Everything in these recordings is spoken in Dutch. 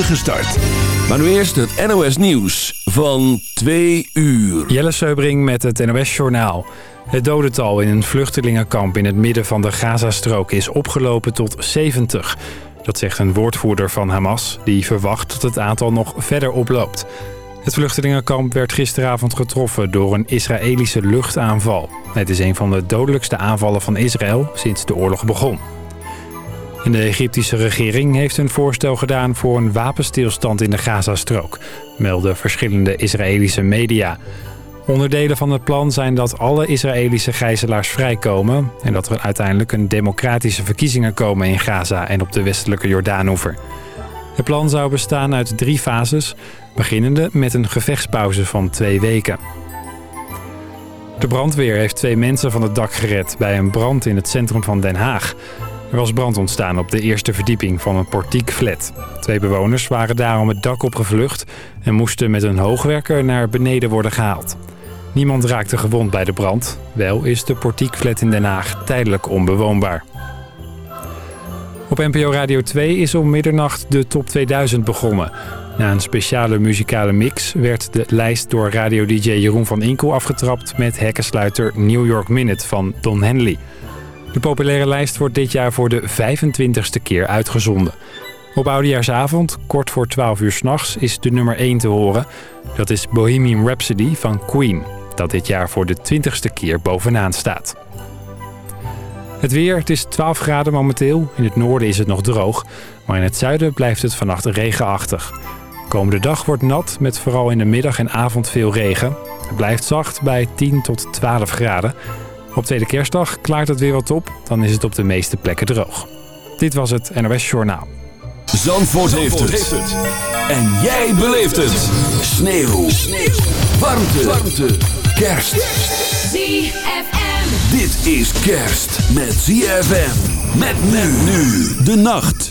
start. Maar nu eerst het NOS Nieuws van 2 uur. Jelle Seubring met het NOS Journaal. Het dodental in een vluchtelingenkamp in het midden van de Gazastrook is opgelopen tot 70. Dat zegt een woordvoerder van Hamas, die verwacht dat het aantal nog verder oploopt. Het vluchtelingenkamp werd gisteravond getroffen door een Israëlische luchtaanval. Het is een van de dodelijkste aanvallen van Israël sinds de oorlog begon. De Egyptische regering heeft een voorstel gedaan voor een wapenstilstand in de Gazastrook, melden verschillende Israëlische media. Onderdelen van het plan zijn dat alle Israëlische gijzelaars vrijkomen... en dat er uiteindelijk een democratische verkiezingen komen in Gaza en op de westelijke Jordaanoever. Het plan zou bestaan uit drie fases, beginnende met een gevechtspauze van twee weken. De brandweer heeft twee mensen van het dak gered bij een brand in het centrum van Den Haag. Er was brand ontstaan op de eerste verdieping van een portiekflat. Twee bewoners waren daarom het dak opgevlucht en moesten met een hoogwerker naar beneden worden gehaald. Niemand raakte gewond bij de brand. Wel is de portiekflat in Den Haag tijdelijk onbewoonbaar. Op NPO Radio 2 is om middernacht de Top 2000 begonnen. Na een speciale muzikale mix werd de lijst door radio-dj Jeroen van Inkel afgetrapt... met hekkensluiter New York Minute van Don Henley. De populaire lijst wordt dit jaar voor de 25ste keer uitgezonden. Op Oudejaarsavond, kort voor 12 uur s'nachts, is de nummer 1 te horen. Dat is Bohemian Rhapsody van Queen, dat dit jaar voor de 20ste keer bovenaan staat. Het weer, het is 12 graden momenteel. In het noorden is het nog droog, maar in het zuiden blijft het vannacht regenachtig. Komende dag wordt nat, met vooral in de middag en avond veel regen. Het blijft zacht bij 10 tot 12 graden. Op tweede kerstdag klaart het weer wat op, dan is het op de meeste plekken droog. Dit was het NOS Journaal. Zandvoort, heeft, het. En jij beleeft het. Sneeuw. Sneeuw. Warmte. Warmte. Kerst. ZFM. Dit is kerst met ZFM. Met men nu de nacht.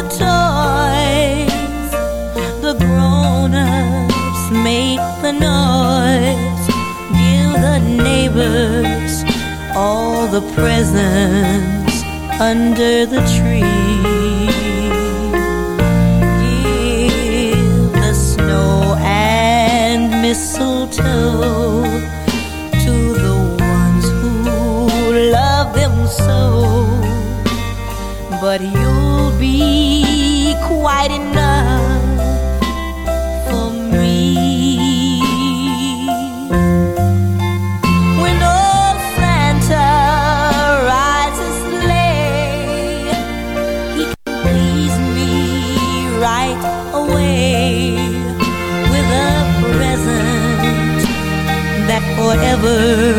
the toys. The grown ups make the noise. Give the neighbors all the presents under the tree. lover.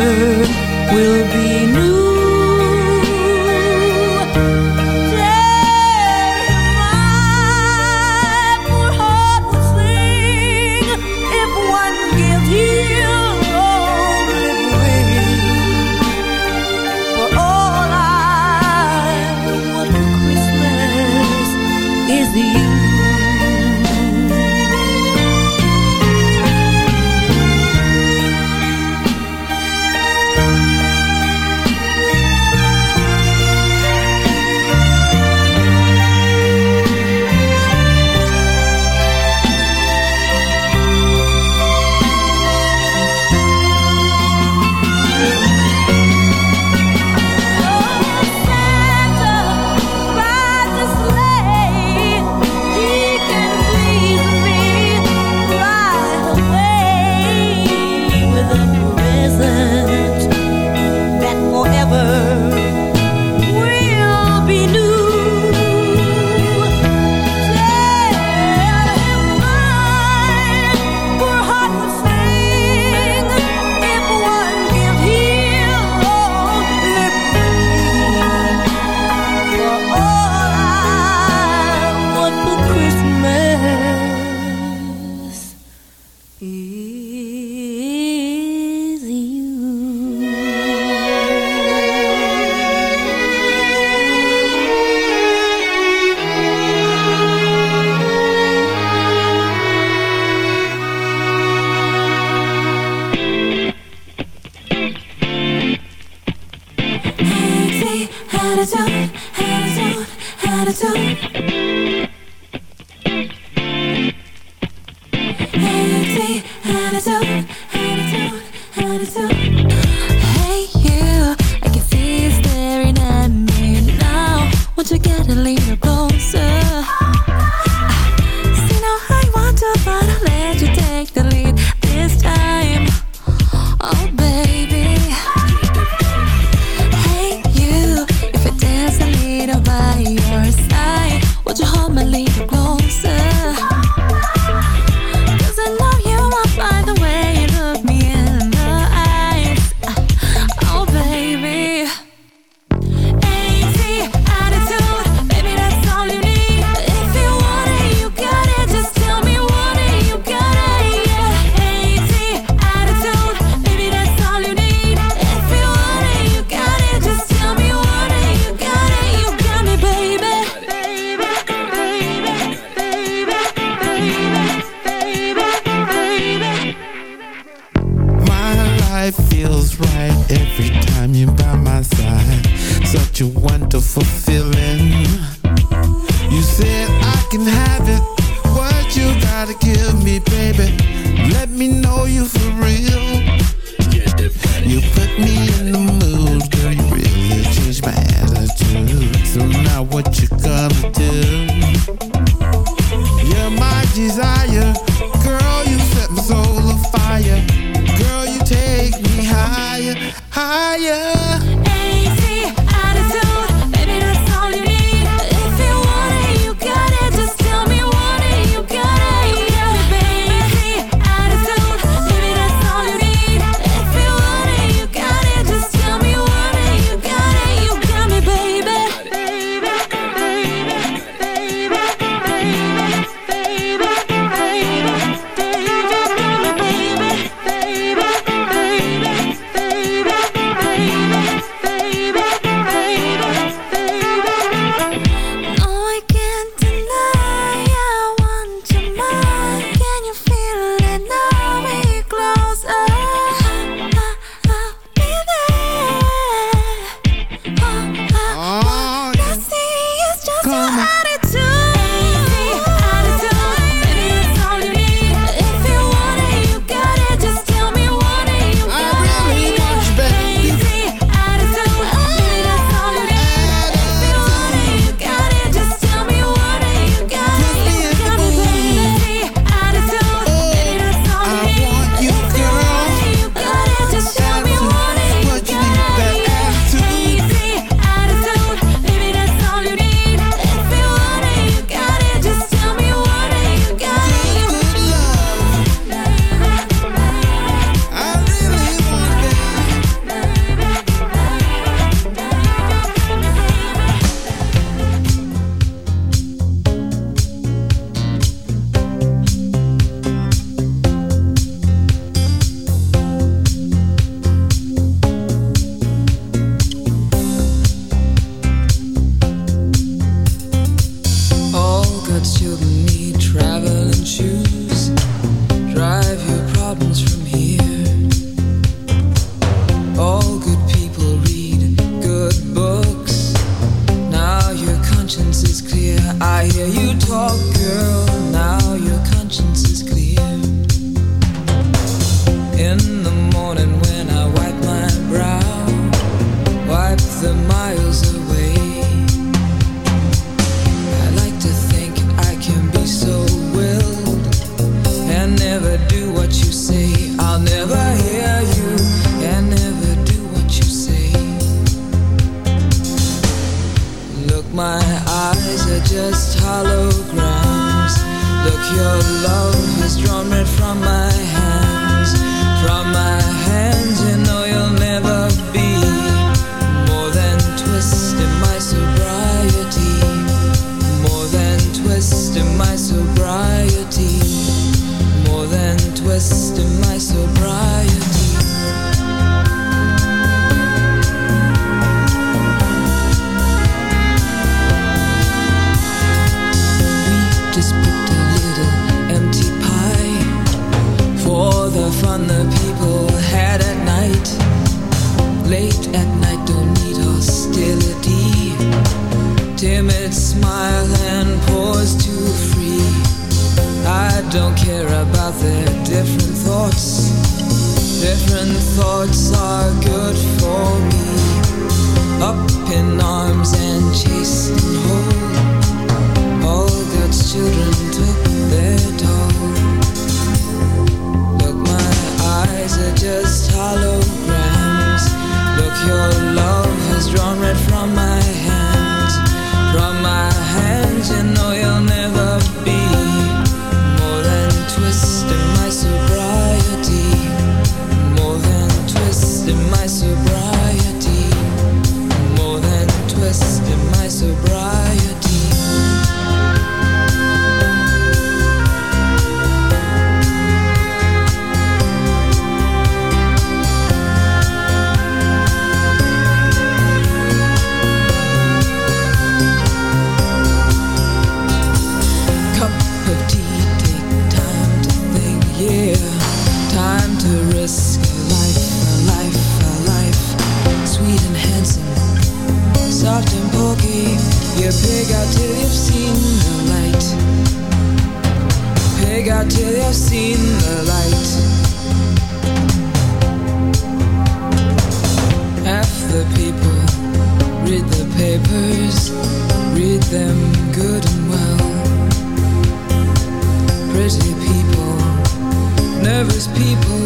People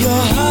your heart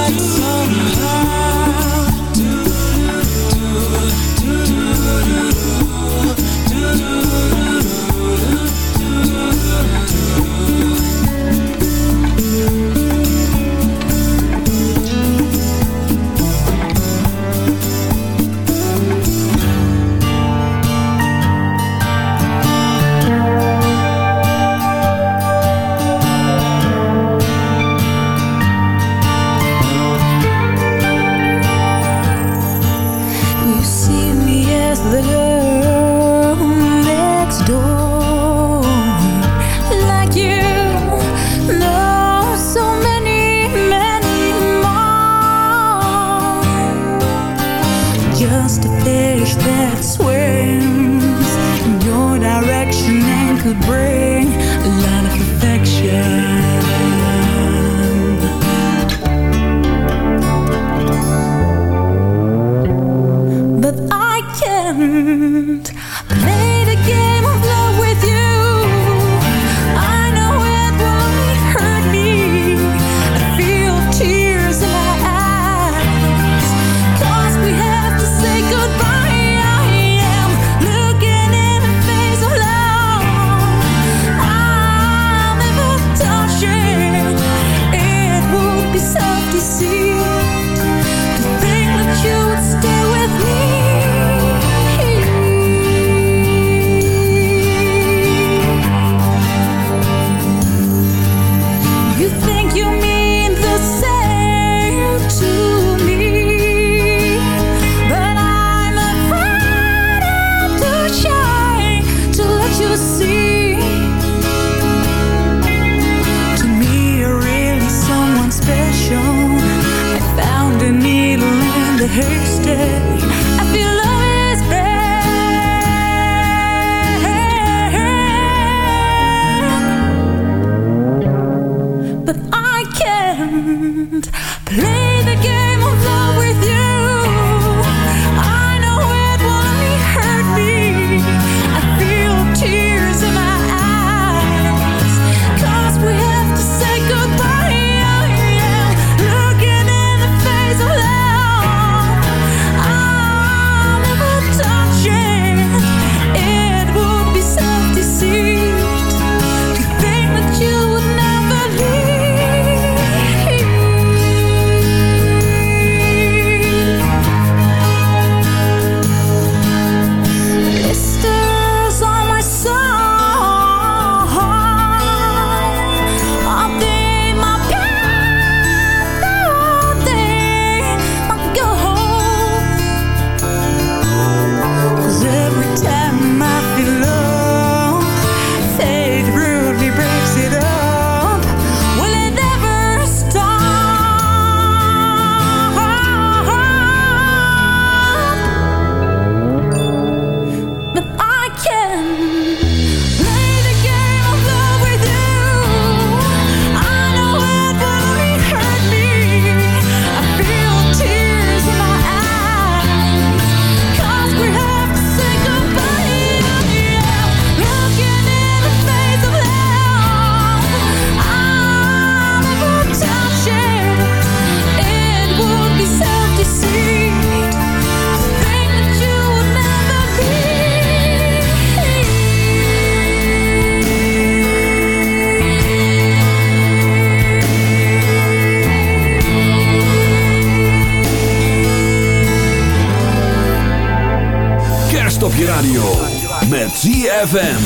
ZFM.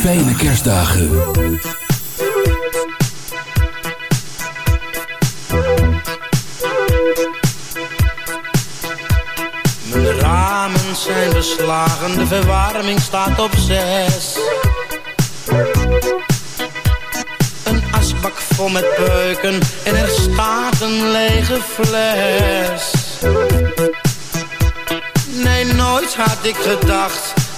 Fijne kerstdagen. Mijn ramen zijn beslagen, de verwarming staat op zes. Een asbak vol met peuken en er staat een lege fles. Nee, nooit had ik gedacht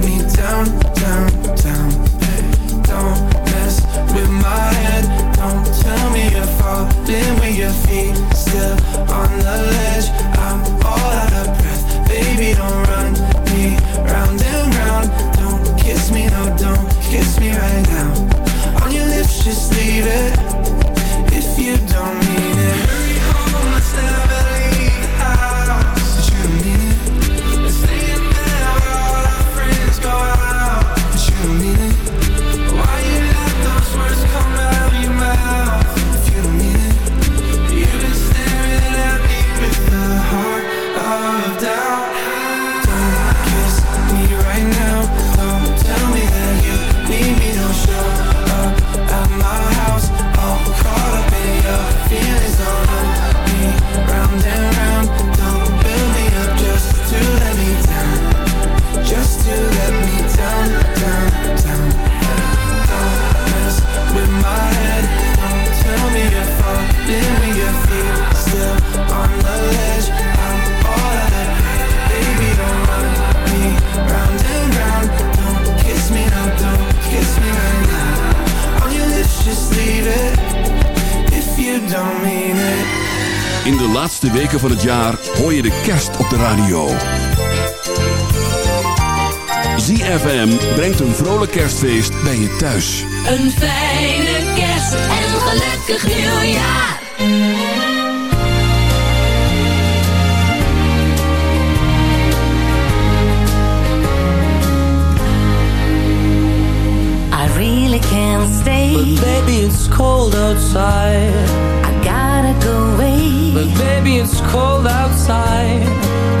me down, down, down. Don't mess with my head. Don't tell me you're falling your feet Still on the ledge. I'm all out of breath. Baby, don't run me round and round. Don't kiss me, no, don't kiss me right now. On your lips, just leave it. de laatste weken van het jaar hoor je de kerst op de radio. ZFM brengt een vrolijk kerstfeest bij je thuis. Een fijne kerst en een gelukkig nieuwjaar. I really can't stay. But baby it's cold outside. it's cold outside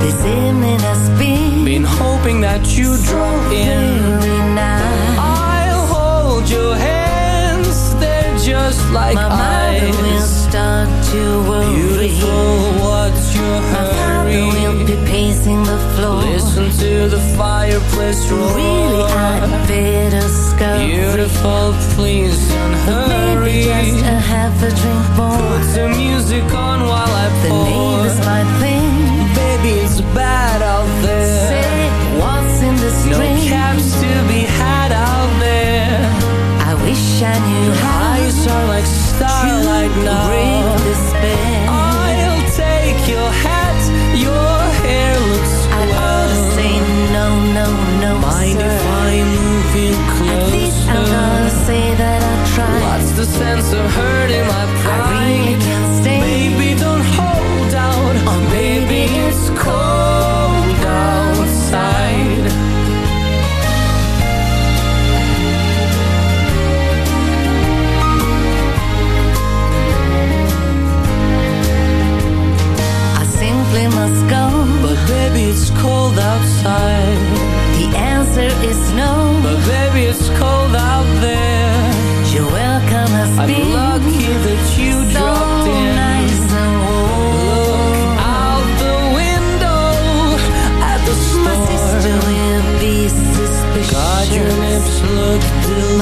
This evening has been Been hoping that you so drop in nice. I'll hold your hands They're just like My eyes. mother will start to worry Beautiful, what's your My hurry? My will be pacing the floor Listen to the fireplace roar Really, I'd better go. Beautiful, please don't hurry. Maybe just a half a drink more Put the music on while I pour. The name is my thing. Baby, it's bad out there Say what's in the string No caps to be had out there. I wish I knew how, how you sound like starlight now. so hurting my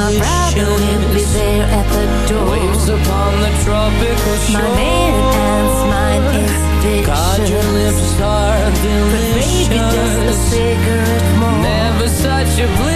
Will be there at the door. Waves upon the tropical shore. My maiden aunt's mind is God, your lips are delicious But baby, just a cigarette more. Never such a bliss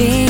building